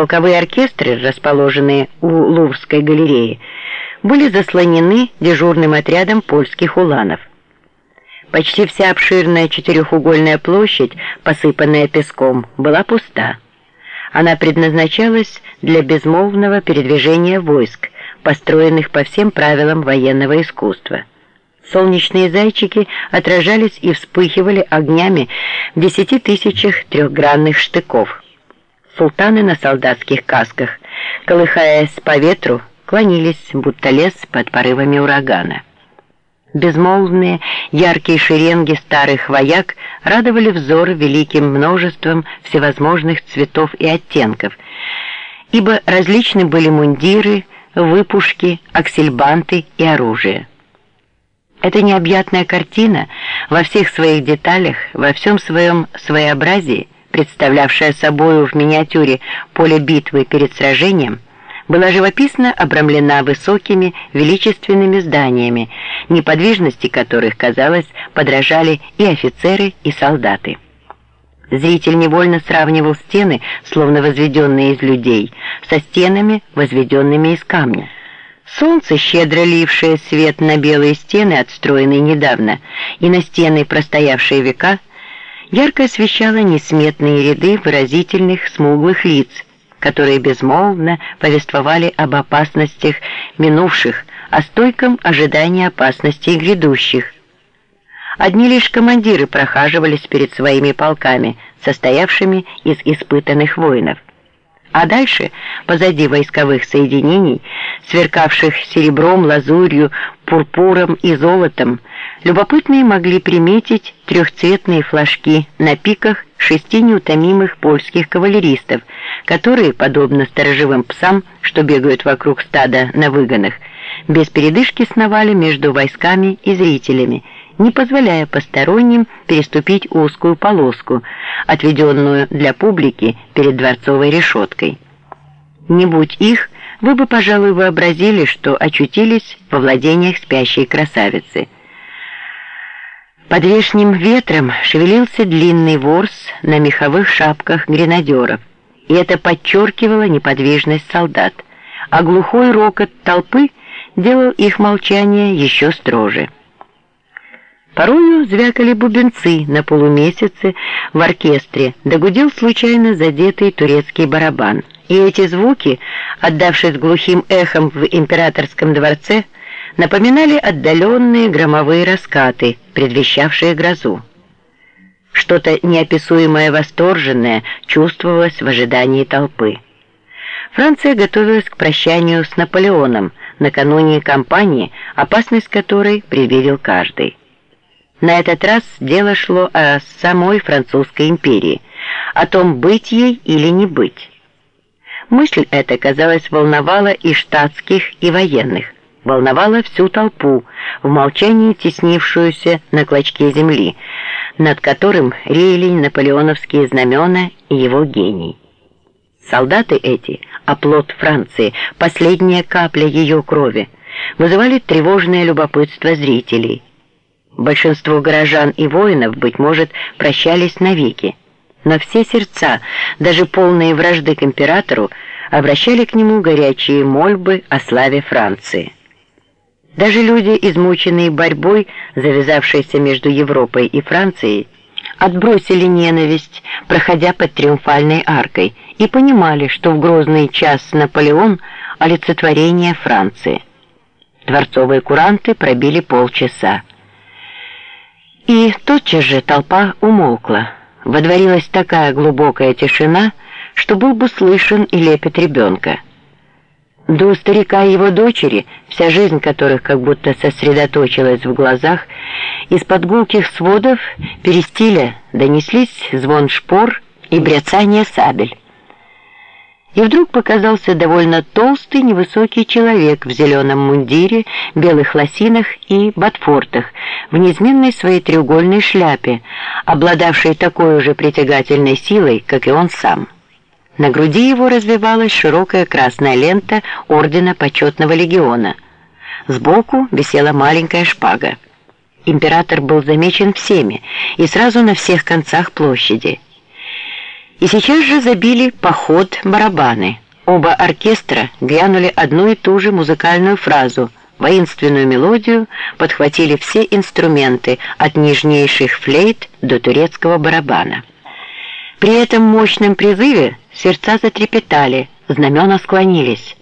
Полковые оркестры, расположенные у Луврской галереи, были заслонены дежурным отрядом польских уланов. Почти вся обширная четырехугольная площадь, посыпанная песком, была пуста. Она предназначалась для безмолвного передвижения войск, построенных по всем правилам военного искусства. Солнечные зайчики отражались и вспыхивали огнями в десяти тысячах трехгранных штыков. Султаны на солдатских касках, колыхаясь по ветру, клонились, будто лес под порывами урагана. Безмолвные, яркие шеренги старых вояк радовали взор великим множеством всевозможных цветов и оттенков, ибо различны были мундиры, выпушки, аксельбанты и оружие. Эта необъятная картина во всех своих деталях, во всем своем своеобразии, представлявшая собою в миниатюре поле битвы перед сражением, была живописно обрамлена высокими величественными зданиями, неподвижности которых, казалось, подражали и офицеры, и солдаты. Зритель невольно сравнивал стены, словно возведенные из людей, со стенами, возведенными из камня. Солнце, щедро лившее свет на белые стены, отстроенные недавно, и на стены, простоявшие века, ярко освещало несметные ряды выразительных смуглых лиц, которые безмолвно повествовали об опасностях минувших, о стойком ожидании опасностей грядущих. Одни лишь командиры прохаживались перед своими полками, состоявшими из испытанных воинов. А дальше, позади войсковых соединений, сверкавших серебром, лазурью, пурпуром и золотом, любопытные могли приметить трехцветные флажки на пиках шести неутомимых польских кавалеристов, которые, подобно сторожевым псам, что бегают вокруг стада на выгонах, без передышки сновали между войсками и зрителями, не позволяя посторонним переступить узкую полоску, отведенную для публики перед дворцовой решеткой. Не будь их, вы бы, пожалуй, вообразили, что очутились во владениях спящей красавицы. Под вешним ветром шевелился длинный ворс на меховых шапках гренадеров, и это подчеркивало неподвижность солдат, а глухой рокот толпы делал их молчание еще строже. Порою звякали бубенцы на полумесяце в оркестре, догудел случайно задетый турецкий барабан. И эти звуки, отдавшись глухим эхом в императорском дворце, напоминали отдаленные громовые раскаты, предвещавшие грозу. Что-то неописуемое восторженное чувствовалось в ожидании толпы. Франция готовилась к прощанию с Наполеоном накануне кампании, опасность которой предвидел каждый. На этот раз дело шло о самой французской империи, о том, быть ей или не быть. Мысль эта, казалось, волновала и штатских, и военных, волновала всю толпу, в молчании теснившуюся на клочке земли, над которым реяли наполеоновские знамена и его гений. Солдаты эти, оплот Франции, последняя капля ее крови, вызывали тревожное любопытство зрителей – Большинство горожан и воинов, быть может, прощались навеки. Но все сердца, даже полные вражды к императору, обращали к нему горячие мольбы о славе Франции. Даже люди, измученные борьбой, завязавшейся между Европой и Францией, отбросили ненависть, проходя под триумфальной аркой, и понимали, что в грозный час Наполеон – олицетворение Франции. Дворцовые куранты пробили полчаса. И тотчас же толпа умолкла. Водворилась такая глубокая тишина, что был бы слышен и лепет ребенка. До старика и его дочери, вся жизнь которых как будто сосредоточилась в глазах, из-под гулких сводов перестиля донеслись звон шпор и бряцание сабель. И вдруг показался довольно толстый невысокий человек в зеленом мундире, белых лосинах и ботфортах, в неизменной своей треугольной шляпе, обладавшей такой же притягательной силой, как и он сам. На груди его развивалась широкая красная лента ордена почетного легиона. Сбоку висела маленькая шпага. Император был замечен всеми и сразу на всех концах площади. И сейчас же забили поход барабаны. Оба оркестра глянули одну и ту же музыкальную фразу. Воинственную мелодию подхватили все инструменты, от нежнейших флейт до турецкого барабана. При этом мощном призыве сердца затрепетали, знамена склонились.